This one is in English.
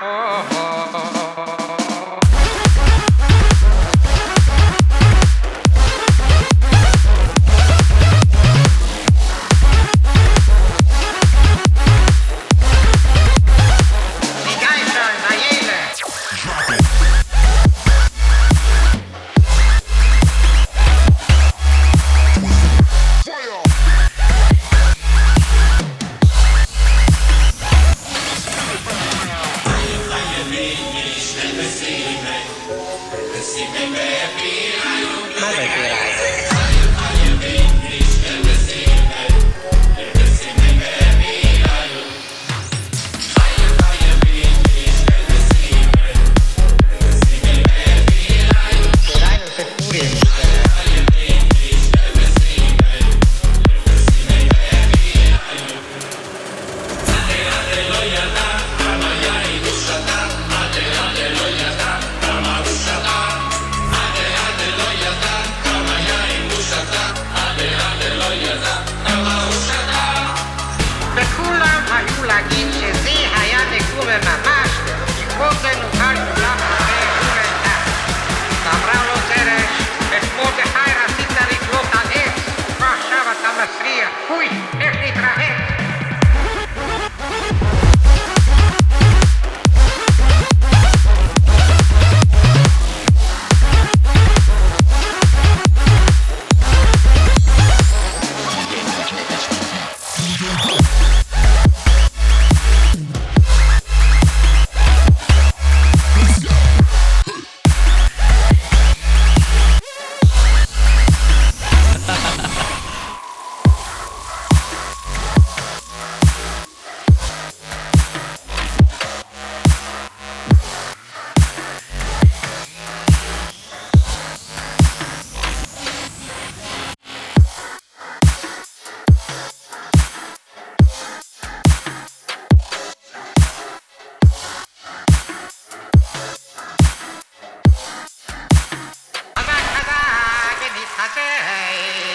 Witamy, Sí, sí, sí, sí. na máscara e conta-nos é again.